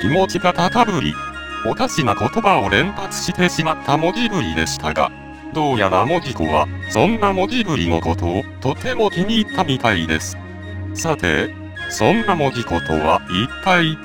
気持ちが高ぶり、おかしな言葉を連発してしまった文字ぶりでしたが、どうやら文字子は、そんな文字ぶりのことをとても気に入ったみたいです。さて、そんな文字子とは一体？